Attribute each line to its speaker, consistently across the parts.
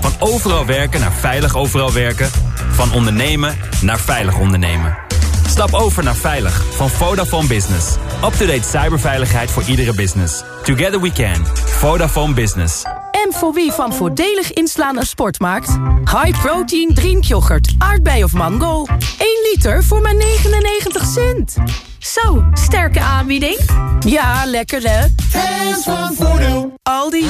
Speaker 1: Van overal werken naar veilig overal werken. Van ondernemen naar veilig ondernemen. Stap over naar Veilig van Vodafone Business. Up-to-date cyberveiligheid voor iedere business. Together we can. Vodafone Business.
Speaker 2: En voor wie van voordelig inslaan een sport maakt? High protein drinkyoghurt, aardbei of mango. 1 liter voor maar 99 cent.
Speaker 3: Zo, sterke aanbieding.
Speaker 2: Ja, lekker hè?
Speaker 4: Hands van Voordeel.
Speaker 2: Aldi.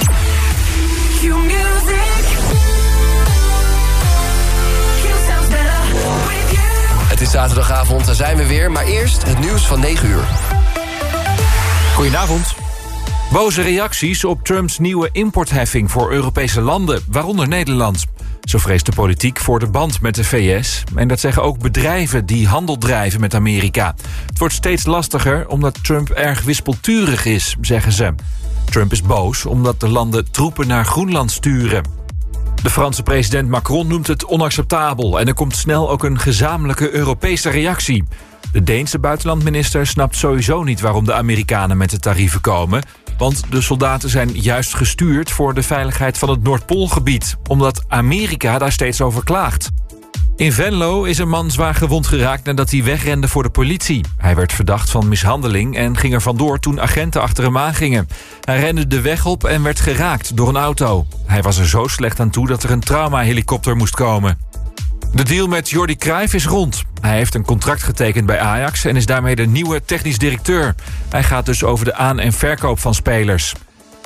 Speaker 5: Is zaterdagavond, daar zijn we weer. Maar eerst het nieuws van 9 uur.
Speaker 6: Goedenavond. Boze reacties op Trumps nieuwe importheffing voor Europese landen, waaronder Nederland. Zo vreest de politiek voor de band met de VS. En dat zeggen ook bedrijven die handel drijven met Amerika. Het wordt steeds lastiger omdat Trump erg wispelturig is, zeggen ze. Trump is boos omdat de landen troepen naar Groenland sturen. De Franse president Macron noemt het onacceptabel... en er komt snel ook een gezamenlijke Europese reactie. De Deense buitenlandminister snapt sowieso niet... waarom de Amerikanen met de tarieven komen... want de soldaten zijn juist gestuurd voor de veiligheid van het Noordpoolgebied... omdat Amerika daar steeds over klaagt. In Venlo is een man zwaar gewond geraakt nadat hij wegrende voor de politie. Hij werd verdacht van mishandeling en ging er vandoor toen agenten achter hem aangingen. Hij rende de weg op en werd geraakt door een auto. Hij was er zo slecht aan toe dat er een traumahelikopter moest komen. De deal met Jordi Cruijff is rond. Hij heeft een contract getekend bij Ajax en is daarmee de nieuwe technisch directeur. Hij gaat dus over de aan- en verkoop van spelers.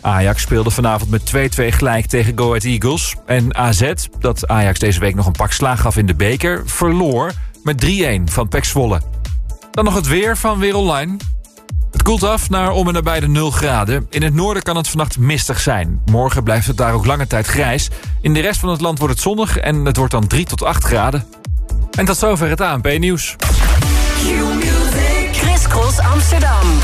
Speaker 6: Ajax speelde vanavond met 2-2 gelijk tegen Go Ahead Eagles. En AZ, dat Ajax deze week nog een pak slaag gaf in de beker... verloor met 3-1 van Pek Zwolle. Dan nog het weer van Weer Online. Het koelt af naar om en nabij de 0 graden. In het noorden kan het vannacht mistig zijn. Morgen blijft het daar ook lange tijd grijs. In de rest van het land wordt het zonnig en het wordt dan 3 tot 8 graden. En tot zover het ANP-nieuws.
Speaker 7: Chris Amsterdam.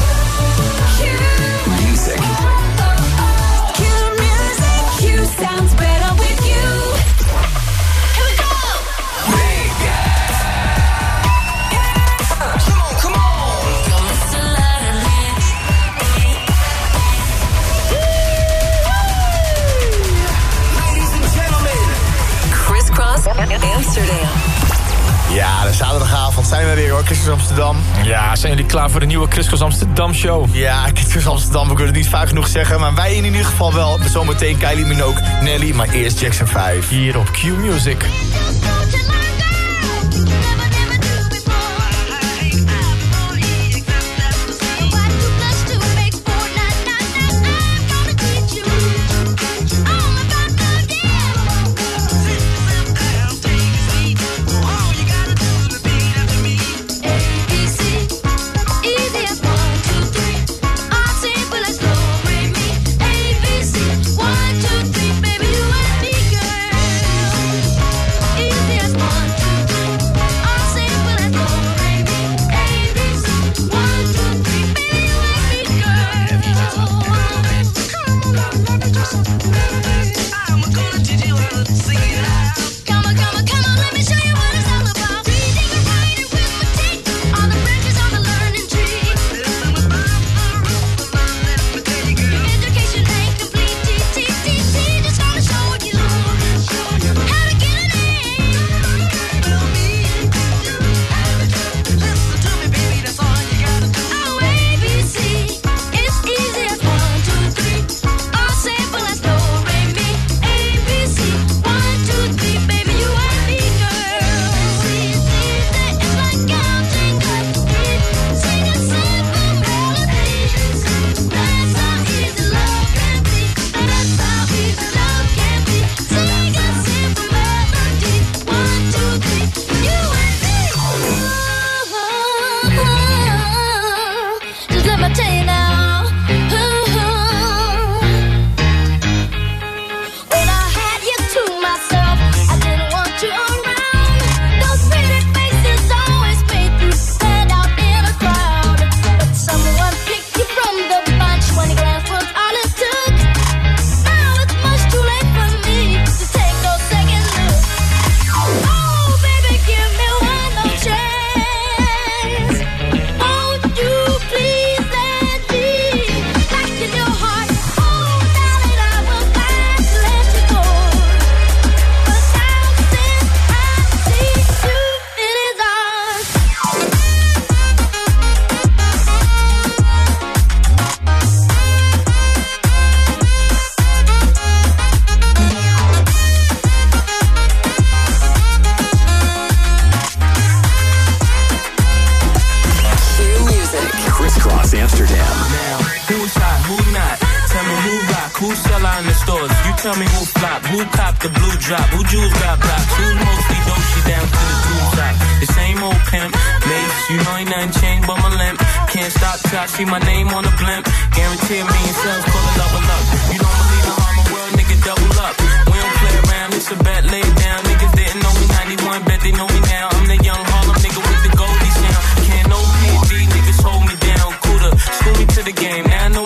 Speaker 7: Amsterdam.
Speaker 8: Ja, de zaterdagavond zijn we weer hoor, Christus Amsterdam.
Speaker 9: Ja, zijn jullie klaar voor de nieuwe Chris Cross Amsterdam show?
Speaker 8: Ja, Christus Amsterdam, we kunnen het niet vaak genoeg zeggen, maar wij in ieder geval wel. Zometeen Kylie Minogue, Nelly, maar eerst Jackson 5.
Speaker 9: Hier op Q Music.
Speaker 10: Can't stop till I see my name on the blimp. Guarantee me and sales call it level up. You don't believe in Harlem World, nigga, double up. We don't play around, it's a bet laid down. Niggas didn't know me 91, bet they know me now. I'm the young Harlem nigga with the Goldie sound. Can't no PD, niggas hold me down. Cooler, school me to the game, now I know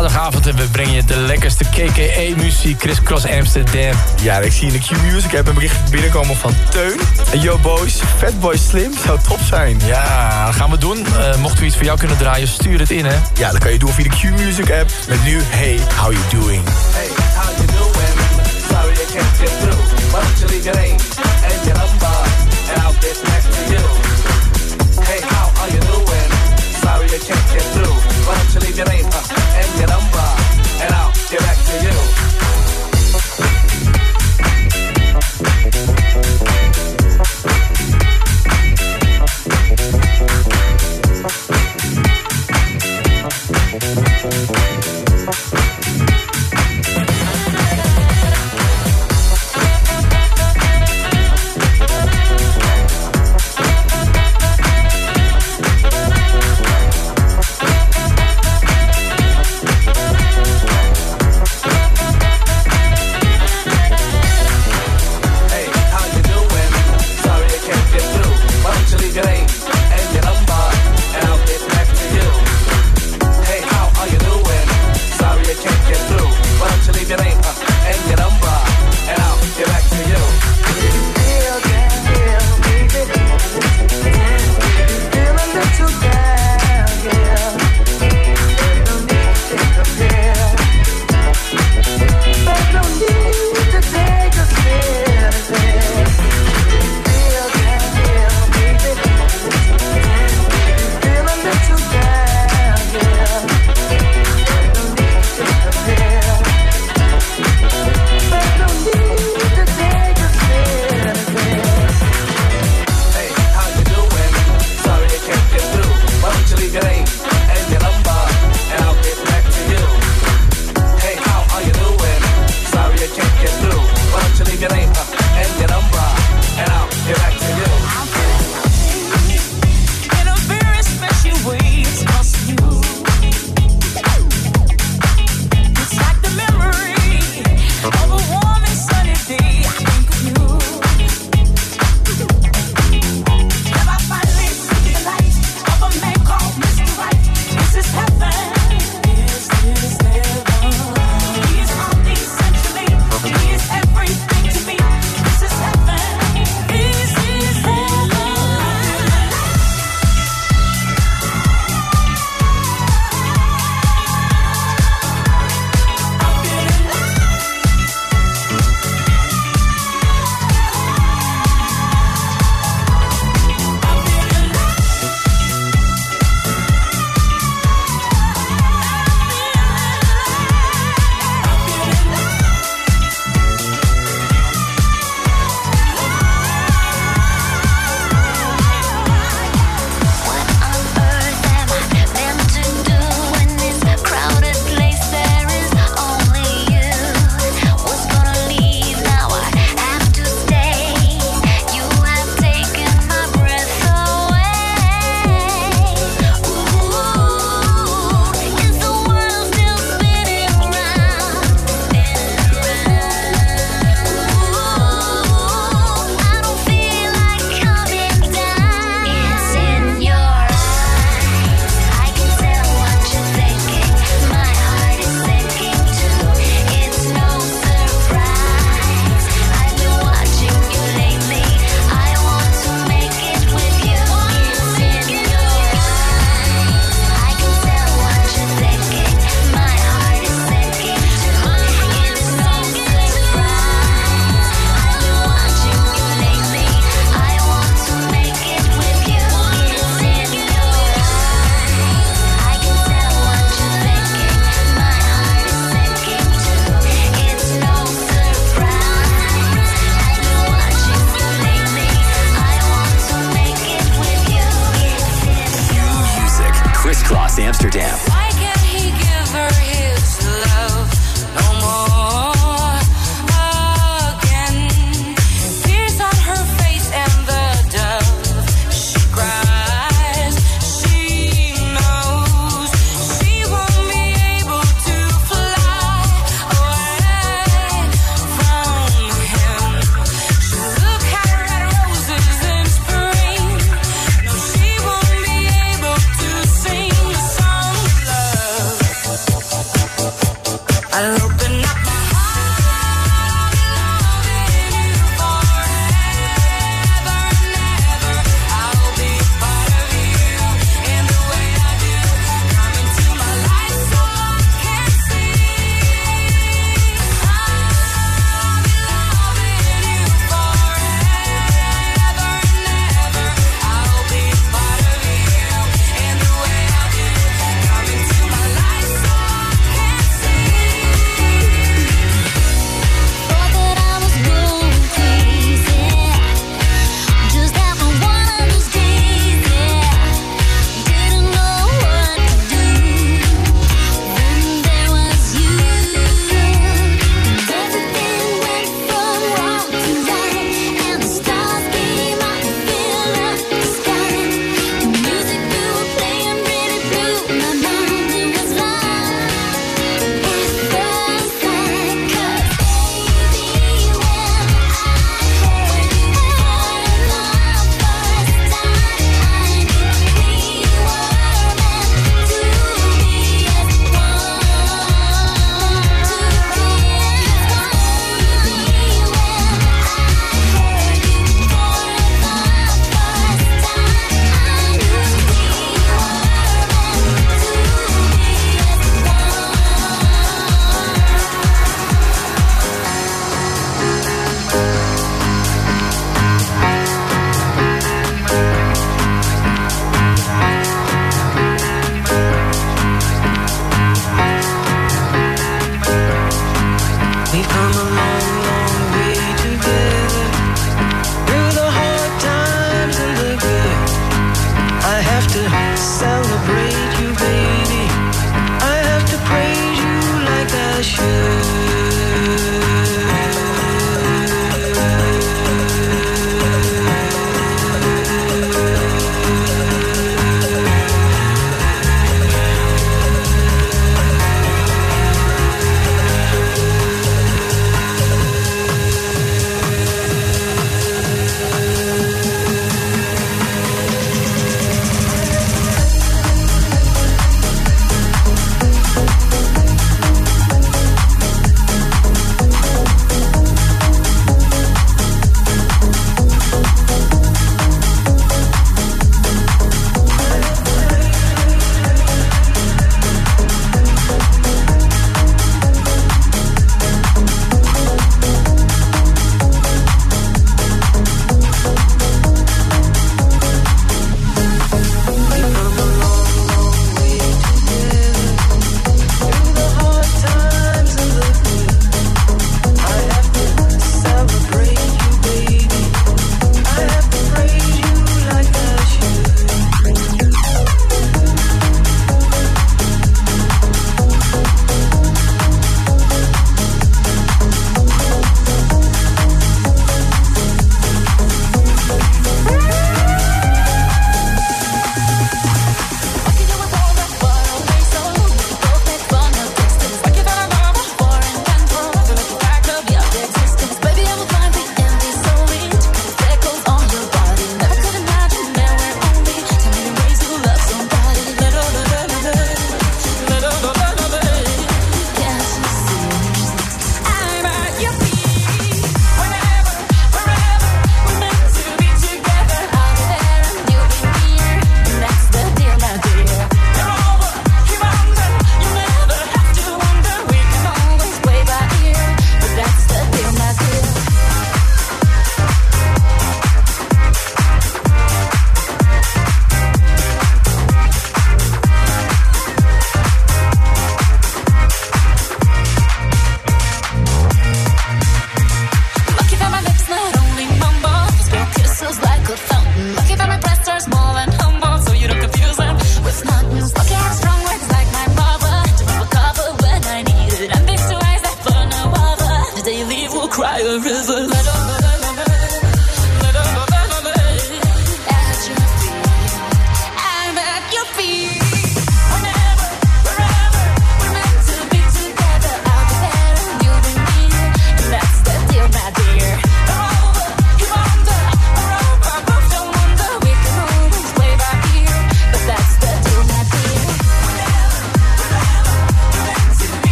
Speaker 9: zaterdagavond en we brengen je de lekkerste KKE-muziek, Crisscross Amsterdam.
Speaker 8: Ja, ik zie in de Q-music, ik heb een bericht binnenkomen van Teun. En Yo boys, Fatboy Slim zou top zijn.
Speaker 9: Ja, dat gaan we doen. Uh, mocht we iets voor jou kunnen draaien, stuur het in hè.
Speaker 8: Ja, dat kan je doen via de Q-music app. Met nu, hey, how you doing?
Speaker 11: Hey, how you doing? Sorry I can't get through. But you your name and your number and I'll get back to you. Hey, how are you doing? Sorry I can't get through. You leave your name.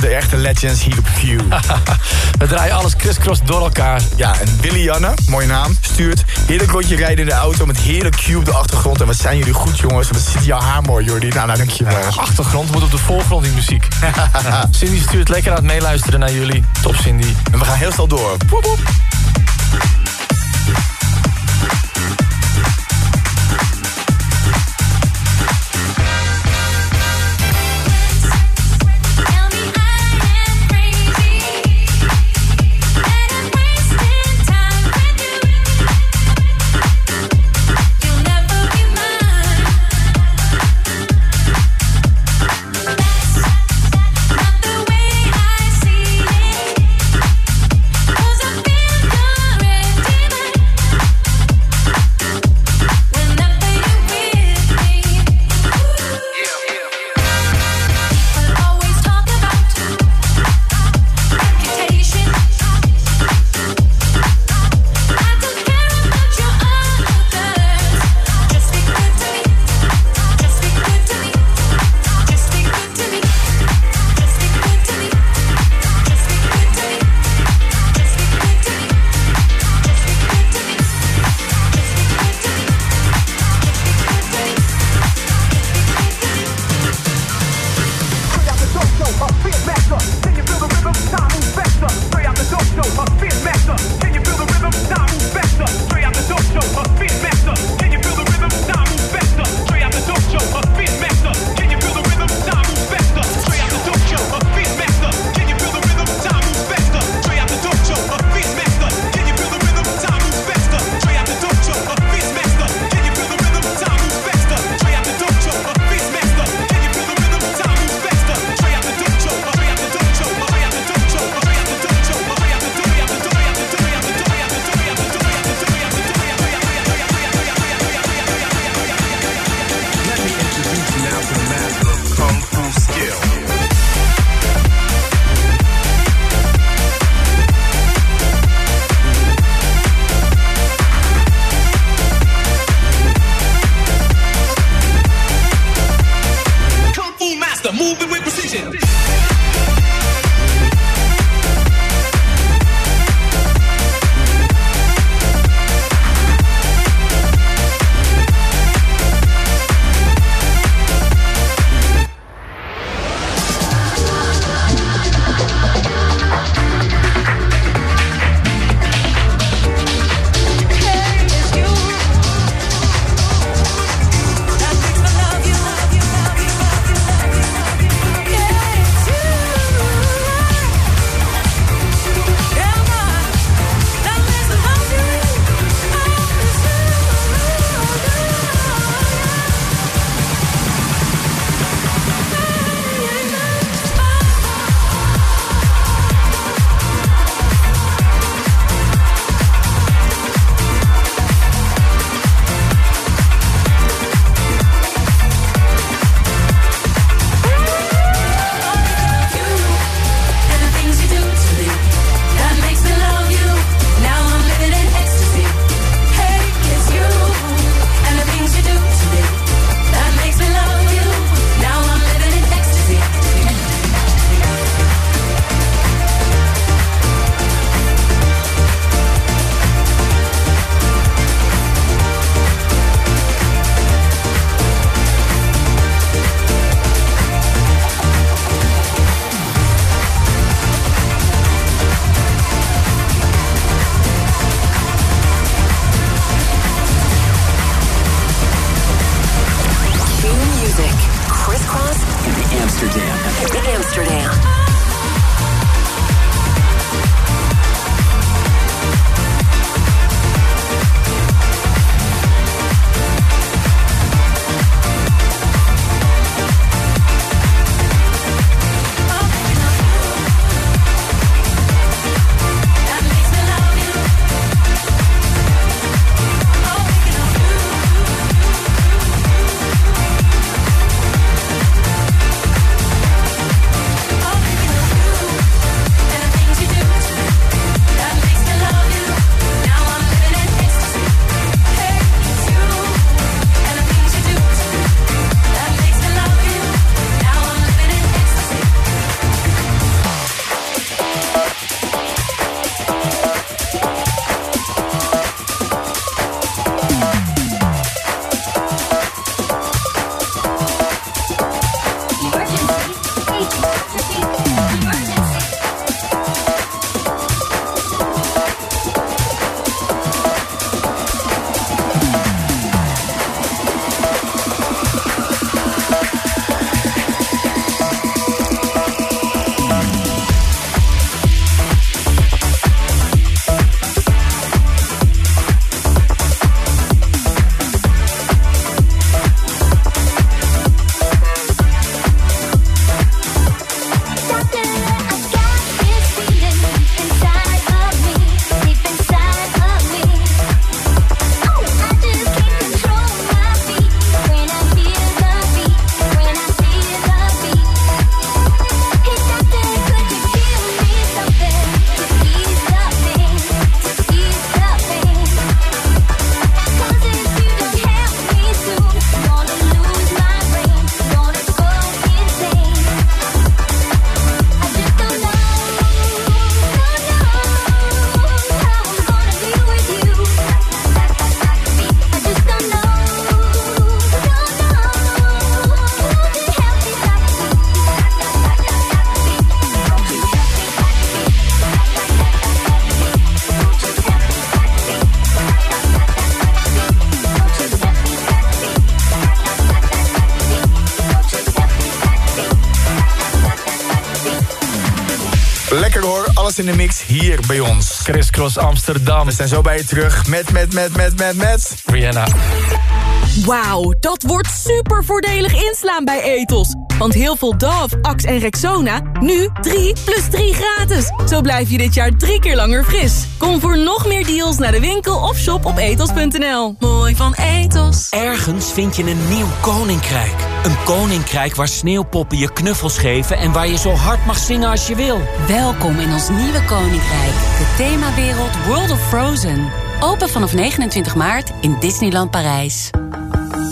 Speaker 8: de echte legends hier op Q.
Speaker 9: We draaien alles crisscross door elkaar.
Speaker 8: Ja, en Willy Janne, mooie naam, stuurt... Heerlijk rondje rijden in de auto met heerlijk Q op de achtergrond. En wat zijn jullie goed, jongens. Wat zit jouw haar mooi, Jordi. Nou, nou, dankjewel.
Speaker 9: Ja, achtergrond moet op de voorgrond in muziek. Cindy stuurt lekker aan het meeluisteren naar jullie. Top, Cindy.
Speaker 8: En we gaan heel snel door. op. in de mix hier bij ons.
Speaker 12: Crisscross Amsterdam.
Speaker 8: We zijn zo bij je terug met, met, met, met, met, met...
Speaker 12: Rihanna.
Speaker 13: Wauw, dat wordt super voordelig inslaan bij Ethos. Want heel veel Dove, Axe en Rexona, nu 3 plus 3 gratis. Zo blijf je dit jaar drie keer langer fris. Kom voor nog meer deals naar de winkel of shop op ethos.nl. Mooi van Ethos.
Speaker 6: Ergens vind je een nieuw koninkrijk. Een koninkrijk waar sneeuwpoppen je knuffels geven... en waar je zo hard mag zingen als je wil.
Speaker 14: Welkom in ons nieuwe koninkrijk. De themawereld World of Frozen. Open vanaf 29 maart in Disneyland Parijs.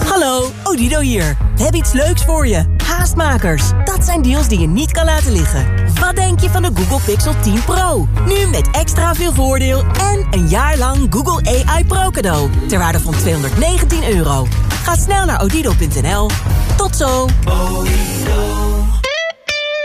Speaker 15: Hallo, Odido hier. We hebben iets leuks voor je. Haastmakers. Dat zijn deals die je niet kan laten liggen. Wat denk je van de Google Pixel 10 Pro? Nu met extra veel voordeel en een jaar lang Google AI Pro cadeau. Ter waarde van 219 euro. Ga snel naar odido.nl. Tot zo.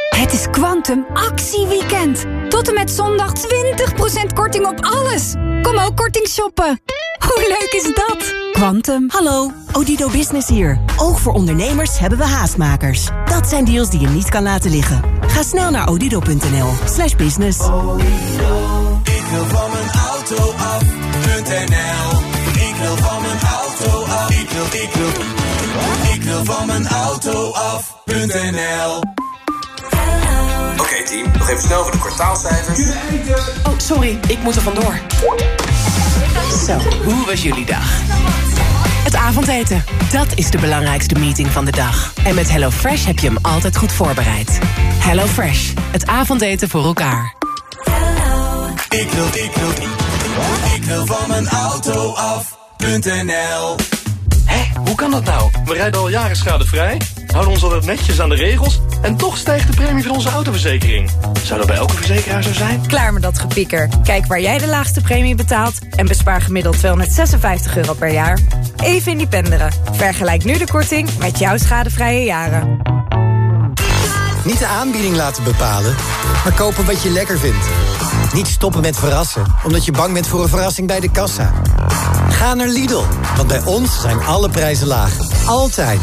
Speaker 16: Het is Quantum actieweekend. Tot en met zondag 20% korting op alles. Kom ook korting shoppen. Hoe leuk is dat?
Speaker 15: Quantum. Hallo, Odido Business hier. Ook voor ondernemers hebben we haastmakers. Dat zijn deals die je niet kan laten liggen. Ga snel naar odido.nl slash business.
Speaker 17: Ik wil van mijn auto af.nl Ik wil van mijn auto af. Ik wil, ik wil, ik wil van mijn auto af.nl
Speaker 18: Oké team, nog even snel voor de kwartaalcijfers.
Speaker 19: Oh, sorry, ik moet er vandoor. Zo, hoe was jullie dag? Het avondeten, dat is de belangrijkste meeting van de dag. En met HelloFresh heb je hem altijd goed voorbereid. HelloFresh, het avondeten voor elkaar.
Speaker 17: Ik wil, ik wil, ik wil van mijn auto af.nl
Speaker 12: Hé, hoe kan dat nou? We rijden al jaren schadevrij, houden ons altijd netjes aan de regels... en toch stijgt de premie van onze autoverzekering. Zou dat bij elke verzekeraar zo zijn?
Speaker 20: Klaar met dat gepieker. Kijk waar jij de laagste premie betaalt en bespaar gemiddeld 256 euro per jaar. Even independeren. Vergelijk nu de korting met jouw schadevrije jaren.
Speaker 21: Niet de aanbieding laten bepalen, maar kopen wat je lekker vindt. Niet stoppen met verrassen, omdat je bang bent voor een verrassing bij de kassa. Ga naar Lidl, want bij ons zijn alle prijzen laag. Altijd.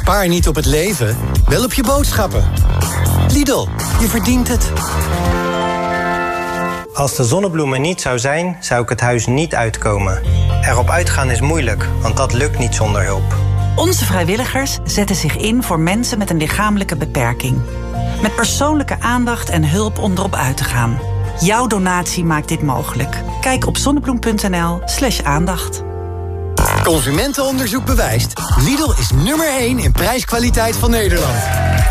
Speaker 21: Bespaar niet op het leven, wel op je boodschappen. Lidl, je verdient het.
Speaker 22: Als de zonnebloem er niet zou zijn, zou ik het huis niet uitkomen. Erop uitgaan is moeilijk, want dat lukt niet zonder hulp.
Speaker 23: Onze vrijwilligers zetten zich in voor mensen met een lichamelijke beperking. Met persoonlijke aandacht en hulp om erop uit te gaan. Jouw donatie maakt dit mogelijk. Kijk op zonnebloem.nl/slash aandacht.
Speaker 21: Consumentenonderzoek bewijst. Lidl is nummer 1 in prijskwaliteit van Nederland.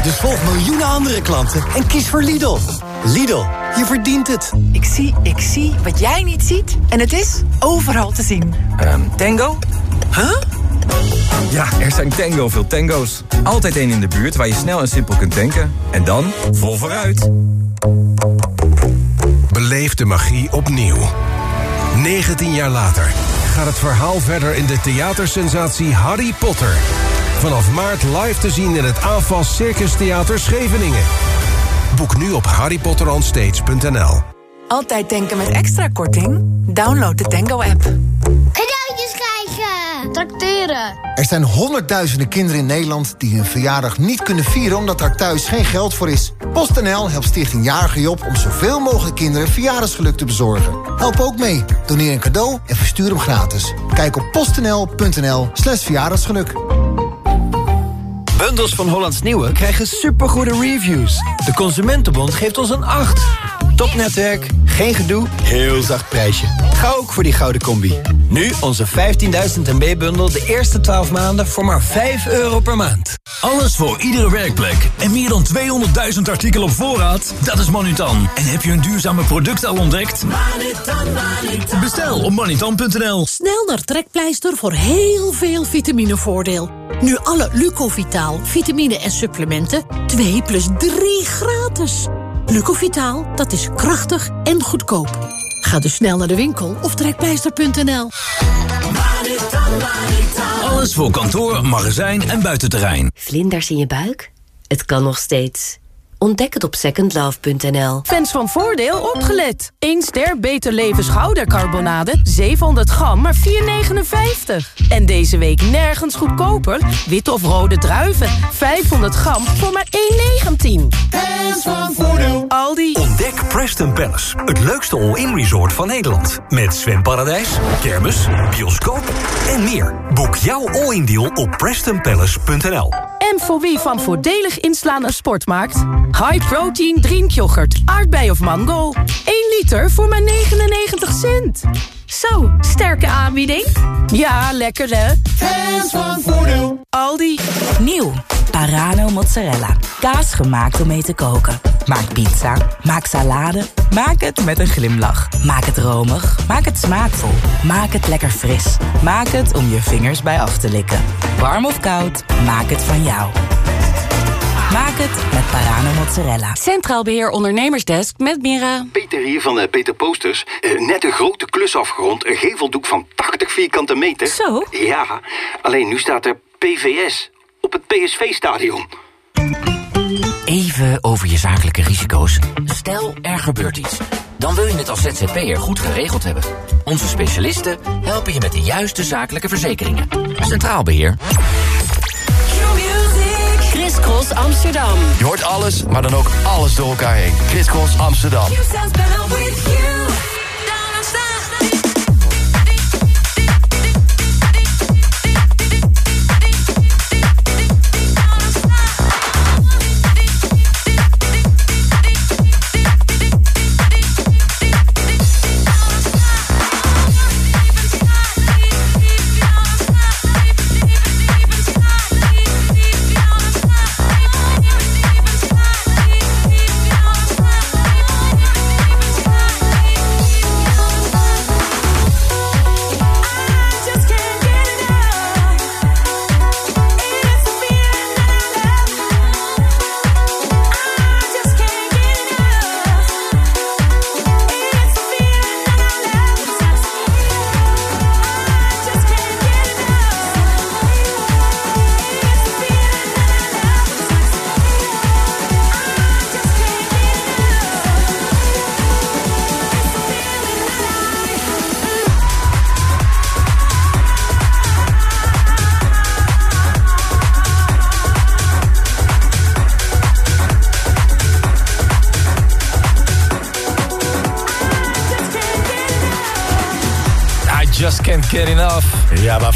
Speaker 21: Dus volg miljoenen andere klanten en kies voor Lidl. Lidl, je verdient het.
Speaker 24: Ik zie, ik zie wat jij niet ziet. En het is overal te zien.
Speaker 25: Ehm, tango? Huh? Ja, er zijn tango veel tango's. Altijd één in de buurt waar je snel en simpel kunt tanken. En dan vol vooruit.
Speaker 26: Beleef de magie opnieuw. 19 jaar later gaat het verhaal verder in de theatersensatie Harry Potter. Vanaf maart live te zien in het AFAS Circus Theater Scheveningen. Boek nu op harrypotteronstage.nl.
Speaker 24: Altijd denken met extra korting? Download de Tango-app.
Speaker 27: Tracteren!
Speaker 28: Er zijn honderdduizenden kinderen in Nederland die hun verjaardag niet kunnen vieren omdat daar thuis geen geld voor is. PostNL helpt Stichting Jarige Job om zoveel mogelijk kinderen verjaardagsgeluk te bezorgen. Help ook mee. Doneer een cadeau en verstuur hem gratis. Kijk op postnl.nl slash verjaardagsgeluk.
Speaker 1: Bundels van Hollands Nieuwe krijgen supergoede reviews. De Consumentenbond geeft ons een 8. Topnetwerk, geen gedoe, heel zacht prijsje. Ga ook voor die gouden combi. Nu onze 15.000 MB-bundel de eerste 12 maanden voor maar 5 euro per maand.
Speaker 29: Alles voor iedere werkplek. En meer dan 200.000 artikelen op voorraad? Dat is Manutan. En heb je een duurzame product al ontdekt? Bestel op manutan.nl.
Speaker 30: Snel naar Trekpleister voor heel veel vitaminevoordeel. Nu alle Lucovitaal, vitamine en supplementen 2 plus 3 gratis. Lucovitaal, dat is krachtig en goedkoop. Ga dus snel naar de winkel of trekpleister.nl.
Speaker 29: Alles voor kantoor, magazijn en buitenterrein.
Speaker 31: Vlinders in je buik? Het kan nog steeds.
Speaker 14: Ontdek het op secondlove.nl.
Speaker 32: Fans van Voordeel opgelet. 1 ster Beter Leven schoudercarbonade, 700 gram, maar 4,59. En deze week nergens goedkoper. Witte of rode druiven, 500 gram voor maar 1,19.
Speaker 33: Fans van Voordeel.
Speaker 32: Aldi.
Speaker 33: Ontdek Preston Palace, het leukste all-in resort van Nederland. Met zwemparadijs, kermis, bioscoop en meer. Boek jouw all-in deal op prestonpalace.nl.
Speaker 32: En voor wie van voordelig inslaan een sport maakt? High protein drinkyoghurt, aardbei of mango. 1 liter voor maar 99 cent. Zo, sterke aanbieding. Ja, lekker hè?
Speaker 33: Fans van Voordeel.
Speaker 32: Aldi.
Speaker 23: Nieuw. Parano mozzarella. Kaas gemaakt om mee te koken. Maak pizza. Maak salade. Maak het met een glimlach. Maak het romig. Maak het smaakvol. Maak het lekker fris. Maak het om je vingers bij af te likken. Warm of koud, maak het van jou. Maak het met Parano mozzarella.
Speaker 14: Centraal Beheer Ondernemersdesk met Mira.
Speaker 34: Peter hier van eh, Peter Posters. Eh, net een grote klus afgerond. Een geveldoek van 80 vierkante meter.
Speaker 14: Zo?
Speaker 34: Ja, alleen nu staat er PVS op het PSV-stadion.
Speaker 6: Even over je zakelijke risico's. Stel, er gebeurt iets. Dan wil je het als ZZP'er goed geregeld hebben. Onze specialisten helpen je met de juiste zakelijke verzekeringen. Centraal Beheer.
Speaker 14: Chris Cross Amsterdam.
Speaker 30: Je hoort alles, maar dan ook alles door elkaar heen. Chris Cross Amsterdam.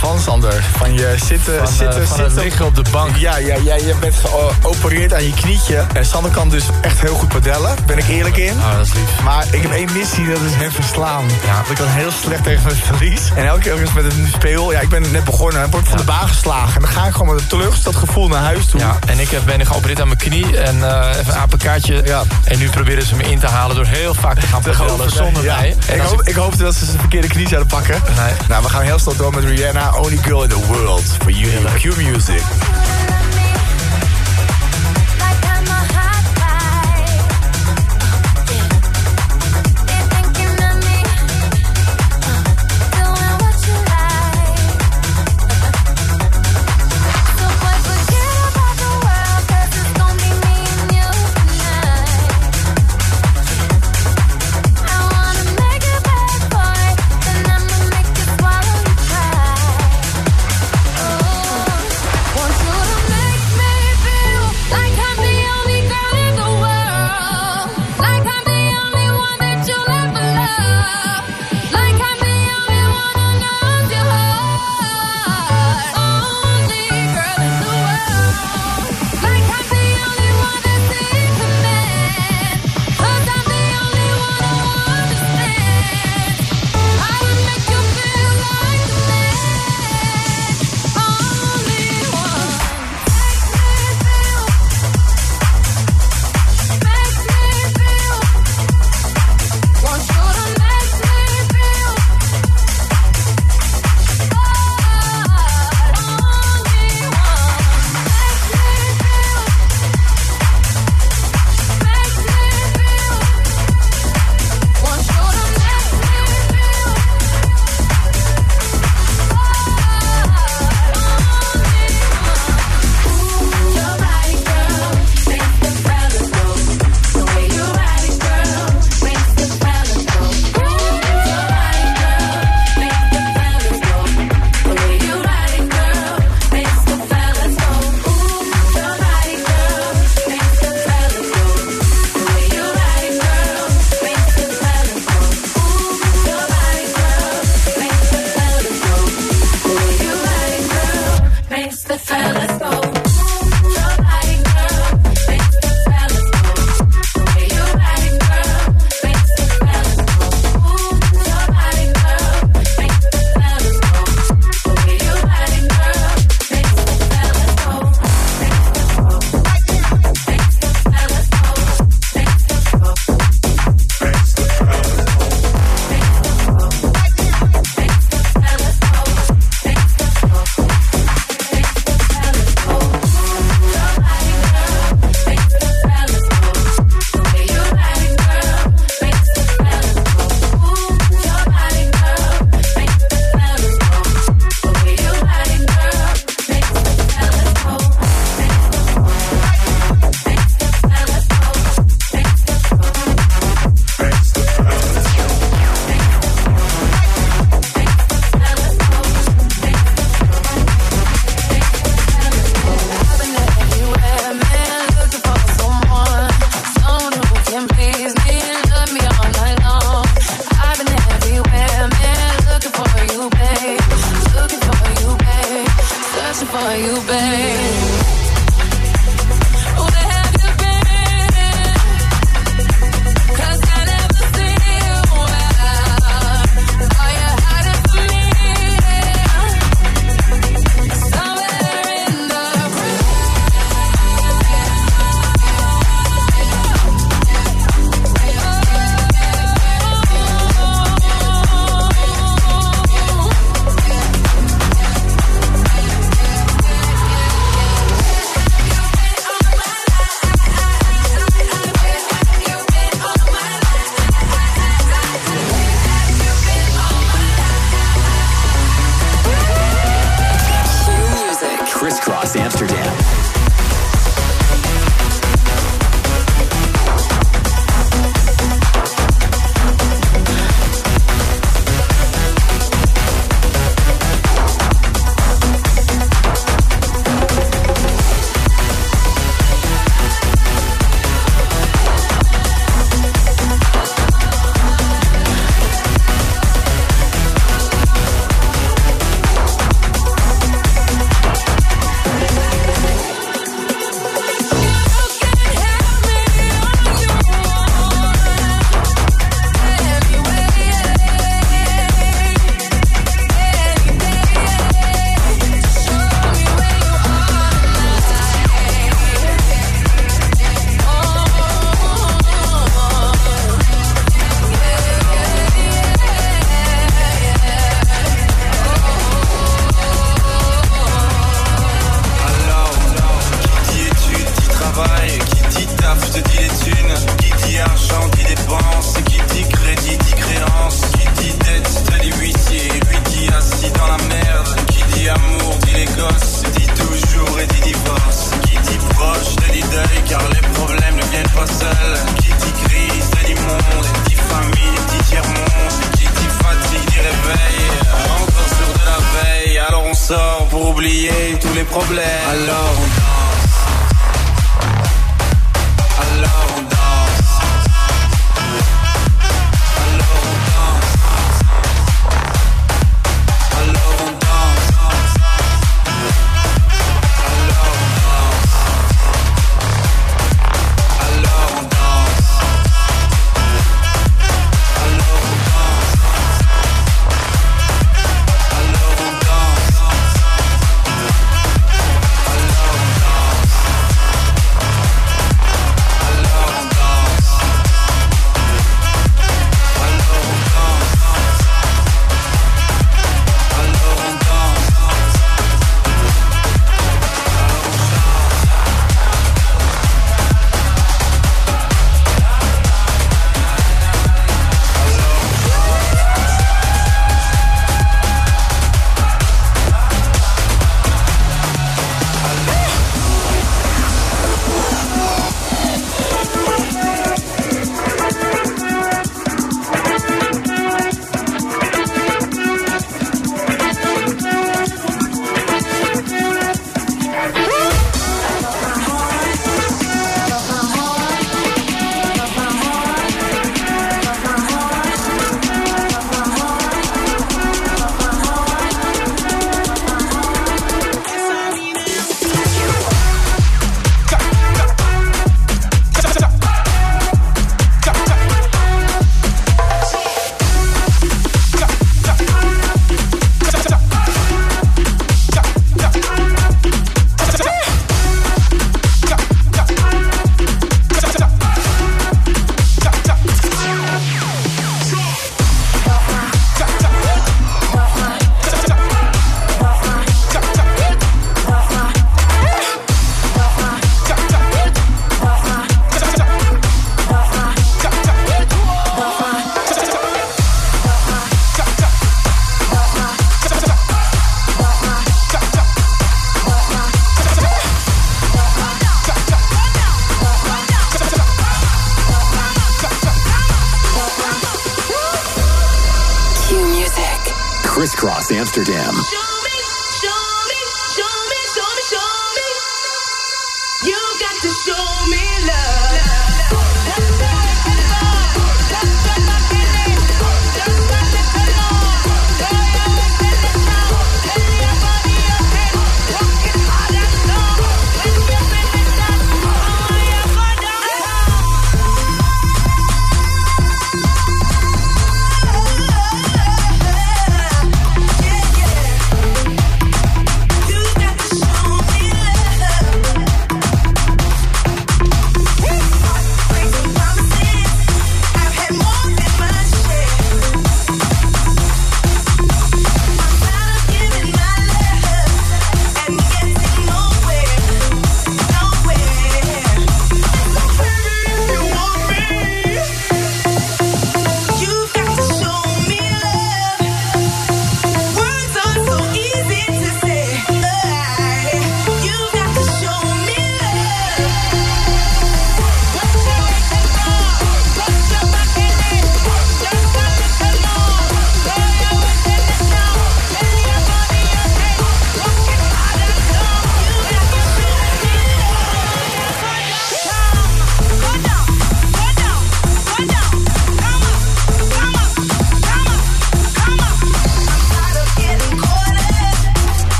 Speaker 8: Waarvan Sander? Van je zitten,
Speaker 9: Van, eh,
Speaker 8: zitten,
Speaker 9: van het
Speaker 8: zitten
Speaker 9: liggen op de bank.
Speaker 8: Ja, ja, ja, je bent geopereerd aan je knietje. En Sander kan dus echt heel goed padellen, ben ik eerlijk in.
Speaker 9: Oh, dat is lief.
Speaker 8: Maar ik heb één missie, dat is hem verslaan. Ja. Dat ik dan heel slecht tegen hem verlies. En elke keer met het speel, ja, ik ben net begonnen, word ik van de baan geslagen. En dan ga ik gewoon met een teleurgesteld gevoel naar huis toe.
Speaker 9: Ja, en ik heb- ben geopereerd aan mijn knie en eh, even een apenkaartje.
Speaker 8: Ja.
Speaker 9: En nu proberen ze me in te halen door heel vaak te gaan padellen zonder
Speaker 8: Ja.
Speaker 9: mij. En
Speaker 8: Ik, hoop, ik hoopte dat ze zijn verkeerde knie zouden pakken.
Speaker 9: Nee.
Speaker 8: Nou, we gaan heel snel door met Rihanna. Only girl in the world. For you, Q Music.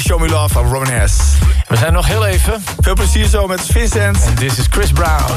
Speaker 35: Show Me Love
Speaker 23: van
Speaker 30: Robin S.
Speaker 13: We zijn nog heel even.
Speaker 30: Veel plezier zo met Vincent.
Speaker 13: En dit is Chris Brown.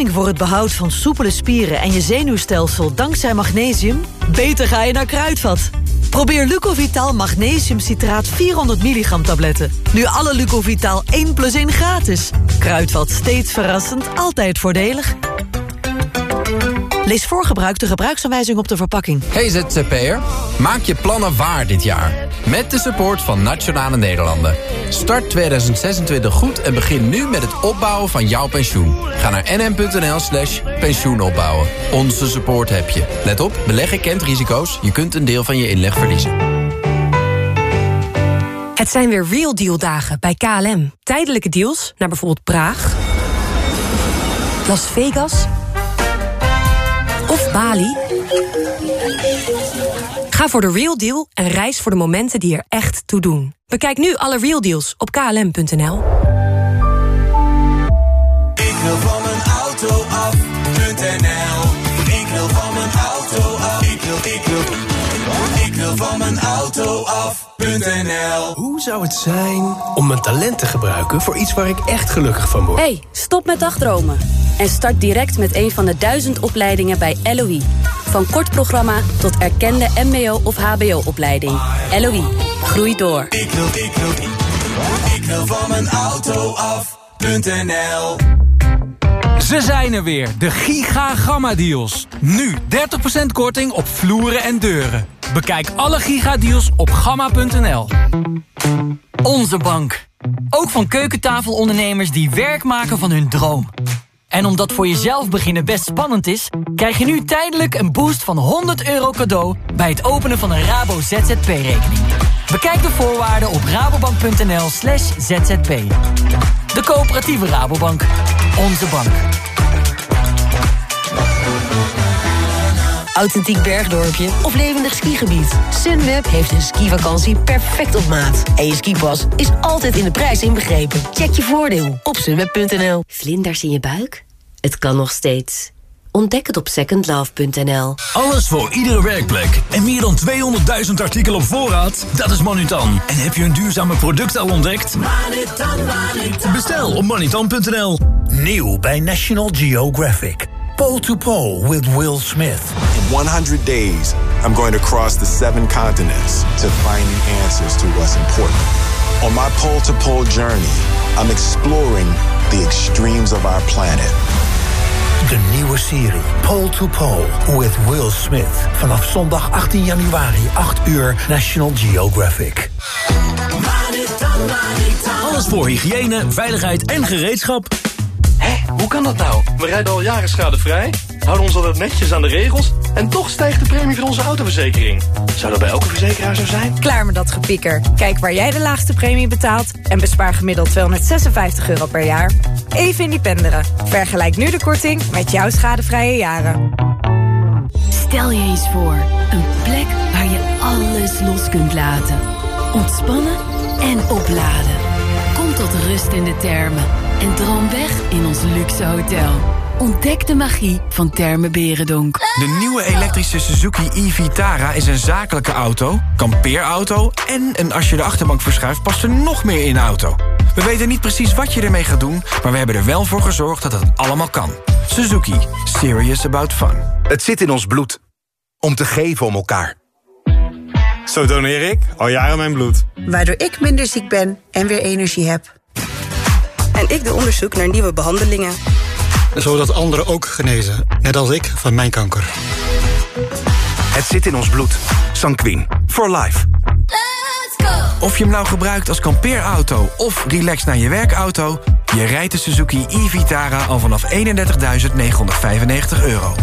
Speaker 36: Ondersteuning voor het behoud van soepele spieren en je zenuwstelsel dankzij magnesium? Beter ga je naar Kruidvat. Probeer Lucovital magnesiumcitraat 400 milligram tabletten. Nu alle Lucovital 1 plus 1 gratis. Kruidvat steeds verrassend, altijd voordelig. Lees voor gebruik de gebruiksaanwijzing op de verpakking.
Speaker 5: Hey ZZP'er, maak je plannen waar dit jaar. Met de support van Nationale Nederlanden. Start 2026 goed en begin nu met het opbouwen van jouw pensioen. Ga naar nm.nl slash pensioenopbouwen. Onze support heb je. Let op, beleggen kent risico's. Je kunt een deel van je inleg verliezen.
Speaker 37: Het zijn weer Real Deal dagen bij KLM. Tijdelijke deals naar bijvoorbeeld Praag, Las Vegas of Bali. Ga voor de Real Deal en reis voor de momenten die er echt toe doen. Bekijk nu alle Real Deals op klm.nl.
Speaker 38: Ik wil van mijn auto. Van mijn auto af.nl.
Speaker 39: Hoe zou het zijn om mijn talent te gebruiken voor iets waar ik echt gelukkig van word?
Speaker 40: Hey, stop met dagdromen. En start direct met een van de duizend opleidingen bij LOE. Van kort programma tot erkende mbo- of hbo-opleiding. LOE, groei door.
Speaker 38: Ik wil, ik wil. Ik wil van mijn auto af.nl.
Speaker 41: Ze zijn er weer, de Giga Gamma Deals. Nu 30% korting op vloeren en deuren. Bekijk alle Giga Deals op gamma.nl.
Speaker 14: Onze bank. Ook van keukentafelondernemers die werk maken van hun droom. En omdat voor jezelf beginnen best spannend is... krijg je nu tijdelijk een boost van 100 euro cadeau... bij het openen van een Rabo ZZP-rekening. Bekijk de voorwaarden op rabobank.nl slash zzp. De coöperatieve Rabobank. Onze bank.
Speaker 42: Authentiek bergdorpje of levendig skigebied. Sunweb heeft een skivakantie perfect op maat. En je skipas is altijd in de prijs inbegrepen. Check je voordeel op sunweb.nl.
Speaker 31: Vlinders in je buik? Het kan nog steeds. Ontdek het op secondlove.nl.
Speaker 29: Alles voor iedere werkplek. En meer dan 200.000 artikelen op voorraad? Dat is Manutan. En heb je een duurzame product al ontdekt? Bestel op manutan.nl.
Speaker 43: Nieuw bij National Geographic. Pole to Pole with Will Smith.
Speaker 44: In 100 days, I'm going to cross the seven continents to find the answers to what's important. On my pole to pole journey, I'm exploring the extremes of our planet.
Speaker 43: De nieuwe serie Pole to Pole with Will Smith. Vanaf zondag 18 januari, 8 uur, National Geographic.
Speaker 29: Alles voor hygiëne, veiligheid en gereedschap.
Speaker 45: Hoe kan dat nou? We rijden al jaren schadevrij, houden ons altijd netjes aan de regels... en toch stijgt de premie van onze autoverzekering. Zou dat bij elke verzekeraar zo zijn?
Speaker 46: Klaar met dat gepieker. Kijk waar jij de laagste premie betaalt... en bespaar gemiddeld 256 euro per jaar. Even independeren. Vergelijk nu de korting met jouw schadevrije jaren.
Speaker 32: Stel je eens voor, een plek waar je alles los kunt laten. Ontspannen en opladen. Kom tot rust in de termen en droom weg in ons luxe hotel. Ontdek de magie van Termen Berendonk.
Speaker 47: De nieuwe elektrische Suzuki e-Vitara is een zakelijke auto, kampeerauto... en een als je de achterbank verschuift past er nog meer in de auto. We weten niet precies wat je ermee gaat doen... maar we hebben er wel voor gezorgd dat het allemaal kan. Suzuki. Serious about fun.
Speaker 48: Het zit in ons bloed. Om te geven om elkaar. Zo doneer ik al jaren mijn bloed.
Speaker 49: Waardoor ik minder ziek ben en weer energie heb. En ik doe onderzoek naar nieuwe behandelingen.
Speaker 50: Zodat anderen ook genezen. Net als ik van mijn kanker.
Speaker 47: Het zit in ons bloed. Sanquin. For life. Of je hem nou gebruikt als kampeerauto of relax naar je werkauto... je rijdt de Suzuki e-Vitara al vanaf 31.995 euro.